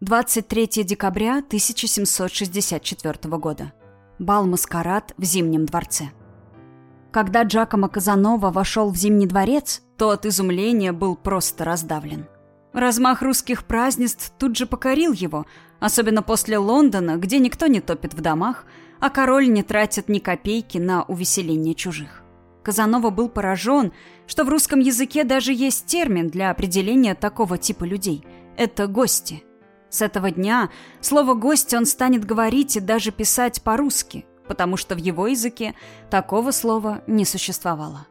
23 декабря 1764 года. Бал-маскарад в Зимнем дворце. Когда Джакомо Казанова вошел в Зимний дворец, то от изумления был просто раздавлен. Размах русских празднеств тут же покорил его, особенно после Лондона, где никто не топит в домах, а король не тратит ни копейки на увеселение чужих. Казанова был поражен, что в русском языке даже есть термин для определения такого типа людей. Это гости. С этого дня слово «гость» он станет говорить и даже писать по-русски, потому что в его языке такого слова не существовало.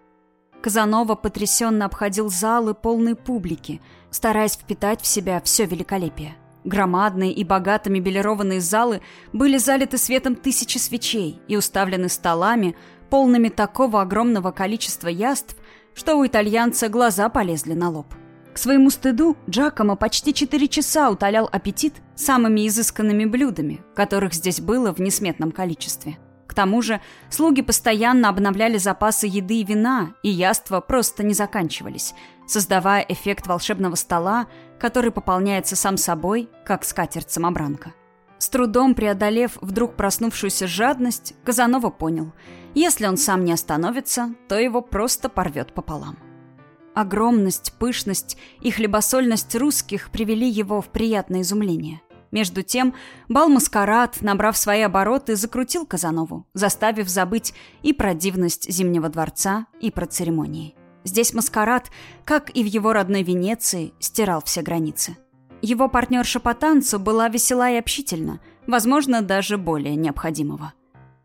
Казанова потрясенно обходил залы полной публики, стараясь впитать в себя все великолепие. Громадные и богато мебелированные залы были залиты светом тысячи свечей и уставлены столами, полными такого огромного количества яств, что у итальянца глаза полезли на лоб. К своему стыду Джакомо почти четыре часа утолял аппетит самыми изысканными блюдами, которых здесь было в несметном количестве. К тому же слуги постоянно обновляли запасы еды и вина, и яства просто не заканчивались, создавая эффект волшебного стола, который пополняется сам собой, как скатерть-самобранка. С трудом преодолев вдруг проснувшуюся жадность, Казанова понял, если он сам не остановится, то его просто порвет пополам. Огромность, пышность и хлебосольность русских привели его в приятное изумление – между тем, бал-маскарад, набрав свои обороты, закрутил Казанову, заставив забыть и про дивность Зимнего дворца, и про церемонии. Здесь маскарад, как и в его родной Венеции, стирал все границы. Его партнерша по танцу была весела и общительна, возможно, даже более необходимого.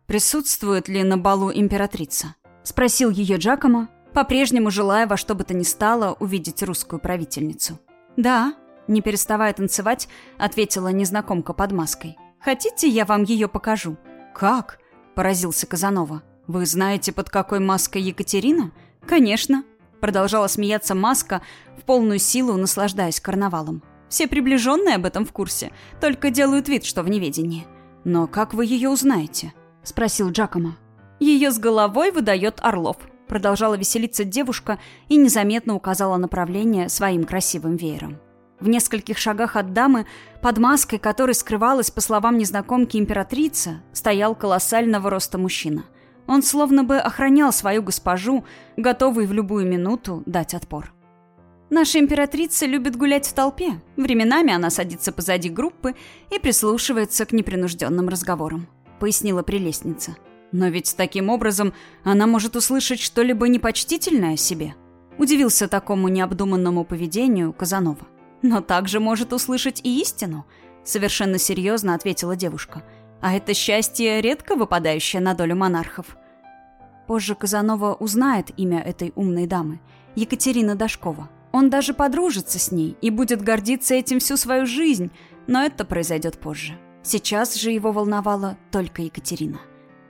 «Присутствует ли на балу императрица?» – спросил ее Джакомо, по-прежнему желая во что бы то ни стало увидеть русскую правительницу. «Да», не переставая танцевать, ответила незнакомка под маской. «Хотите, я вам ее покажу?» «Как?» – поразился Казанова. «Вы знаете, под какой маской Екатерина?» «Конечно», – продолжала смеяться маска, в полную силу наслаждаясь карнавалом. «Все приближенные об этом в курсе, только делают вид, что в неведении». «Но как вы ее узнаете?» – спросил Джакомо. «Ее с головой выдает Орлов», – продолжала веселиться девушка и незаметно указала направление своим красивым веером. В нескольких шагах от дамы, под маской которой скрывалась, по словам незнакомки, императрица, стоял колоссального роста мужчина. Он словно бы охранял свою госпожу, готовый в любую минуту дать отпор. Наша императрица любит гулять в толпе. Временами она садится позади группы и прислушивается к непринужденным разговорам», — пояснила прелестница. «Но ведь таким образом она может услышать что-либо непочтительное о себе», — удивился такому необдуманному поведению Казанова но также может услышать и истину», — совершенно серьезно ответила девушка. «А это счастье, редко выпадающее на долю монархов». Позже Казанова узнает имя этой умной дамы — Екатерина Дашкова. Он даже подружится с ней и будет гордиться этим всю свою жизнь, но это произойдет позже. Сейчас же его волновала только Екатерина.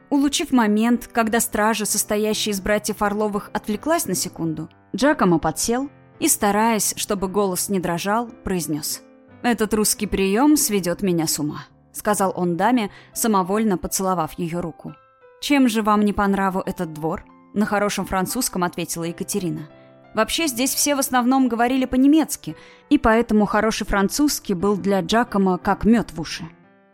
Улучив момент, когда стража, состоящая из братьев Орловых, отвлеклась на секунду, Джакомо подсел и, стараясь, чтобы голос не дрожал, произнес. «Этот русский прием сведет меня с ума», — сказал он даме, самовольно поцеловав ее руку. «Чем же вам не по нраву этот двор?» — на хорошем французском ответила Екатерина. Вообще здесь все в основном говорили по-немецки, и поэтому хороший французский был для Джакома как мед в уши.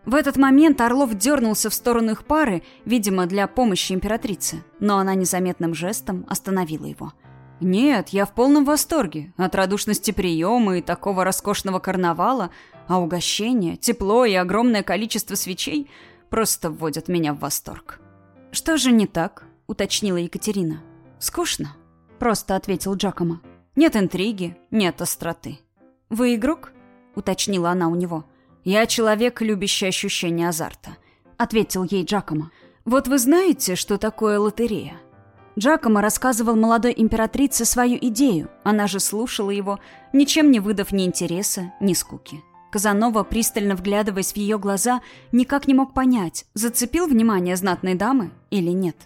В этот момент Орлов дернулся в сторону их пары, видимо, для помощи императрице, но она незаметным жестом остановила его — «Нет, я в полном восторге от радушности приема и такого роскошного карнавала, а угощение, тепло и огромное количество свечей просто вводят меня в восторг». «Что же не так?» — уточнила Екатерина. «Скучно», — просто ответил Джакомо. «Нет интриги, нет остроты». «Вы игрок?» — уточнила она у него. «Я человек, любящий ощущение азарта», — ответил ей Джакомо. «Вот вы знаете, что такое лотерея?» Джакомо рассказывал молодой императрице свою идею. Она же слушала его, ничем не выдав ни интереса, ни скуки. Казанова, пристально вглядываясь в ее глаза, никак не мог понять, зацепил внимание знатной дамы или нет.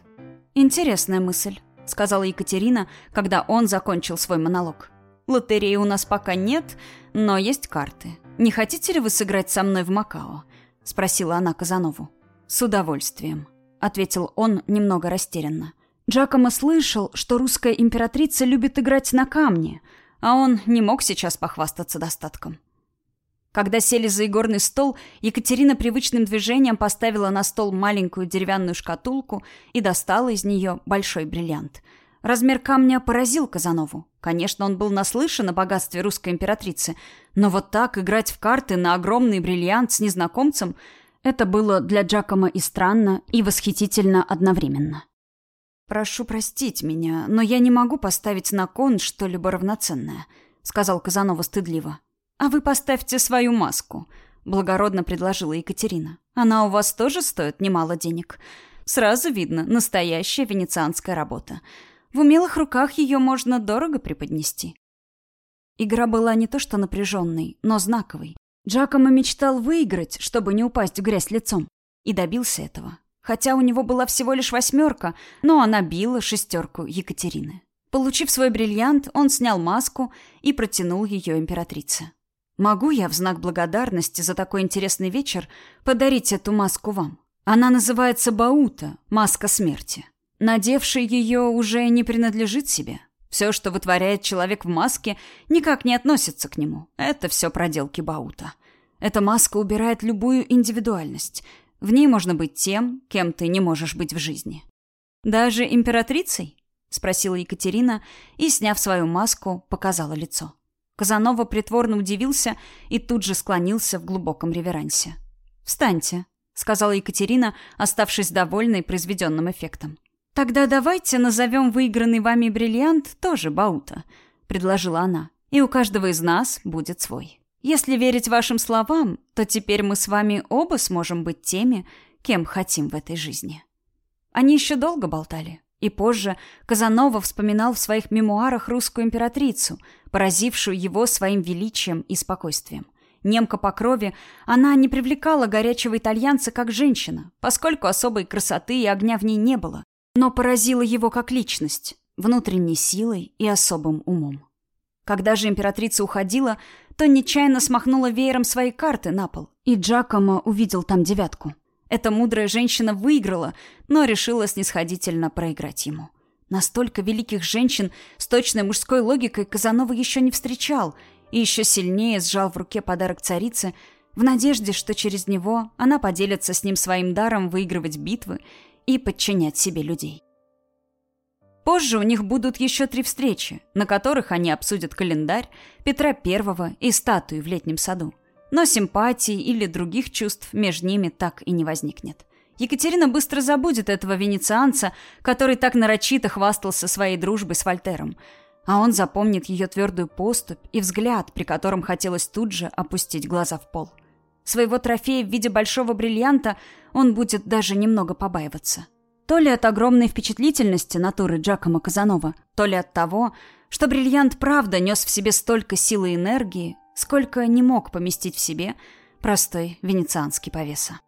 «Интересная мысль», — сказала Екатерина, когда он закончил свой монолог. «Лотереи у нас пока нет, но есть карты. Не хотите ли вы сыграть со мной в Макао?» — спросила она Казанову. «С удовольствием», — ответил он немного растерянно. Джакомо слышал, что русская императрица любит играть на камне, а он не мог сейчас похвастаться достатком. Когда сели за игорный стол, Екатерина привычным движением поставила на стол маленькую деревянную шкатулку и достала из нее большой бриллиант. Размер камня поразил Казанову. Конечно, он был наслышан о богатстве русской императрицы, но вот так играть в карты на огромный бриллиант с незнакомцем – это было для Джакома и странно, и восхитительно одновременно. «Прошу простить меня, но я не могу поставить на кон что-либо равноценное», — сказал Казанова стыдливо. «А вы поставьте свою маску», — благородно предложила Екатерина. «Она у вас тоже стоит немало денег. Сразу видно, настоящая венецианская работа. В умелых руках ее можно дорого преподнести». Игра была не то что напряженной, но знаковой. Джакомо мечтал выиграть, чтобы не упасть в грязь лицом. И добился этого. Хотя у него была всего лишь восьмерка, но она била шестерку Екатерины. Получив свой бриллиант, он снял маску и протянул ее императрице. Могу я в знак благодарности за такой интересный вечер подарить эту маску вам? Она называется Баута, маска смерти. Надевший ее уже не принадлежит себе. Все, что вытворяет человек в маске, никак не относится к нему. Это все проделки Баута. Эта маска убирает любую индивидуальность. В ней можно быть тем, кем ты не можешь быть в жизни. Даже императрицей? спросила Екатерина и, сняв свою маску, показала лицо. Казанова притворно удивился и тут же склонился в глубоком реверансе. «Встаньте», — сказала Екатерина, оставшись довольной произведенным эффектом. «Тогда давайте назовем выигранный вами бриллиант тоже Баута», — предложила она. «И у каждого из нас будет свой. Если верить вашим словам, то теперь мы с вами оба сможем быть теми, кем хотим в этой жизни». Они еще долго болтали. И позже Казанова вспоминал в своих мемуарах русскую императрицу, поразившую его своим величием и спокойствием. Немка по крови, она не привлекала горячего итальянца как женщина, поскольку особой красоты и огня в ней не было, но поразила его как личность, внутренней силой и особым умом. Когда же императрица уходила, то нечаянно смахнула веером свои карты на пол, и Джакомо увидел там девятку. Эта мудрая женщина выиграла, но решила снисходительно проиграть ему. Настолько великих женщин с точной мужской логикой Казанова еще не встречал и еще сильнее сжал в руке подарок царицы в надежде, что через него она поделится с ним своим даром выигрывать битвы и подчинять себе людей. Позже у них будут еще три встречи, на которых они обсудят календарь Петра I и статуи в летнем саду. Но симпатии или других чувств между ними так и не возникнет. Екатерина быстро забудет этого венецианца, который так нарочито хвастался своей дружбой с Вольтером. А он запомнит ее твердую поступь и взгляд, при котором хотелось тут же опустить глаза в пол. Своего трофея в виде большого бриллианта он будет даже немного побаиваться. То ли от огромной впечатлительности натуры Джакома Казанова, то ли от того, что бриллиант правда нес в себе столько силы и энергии, сколько не мог поместить в себе простой венецианский повеса.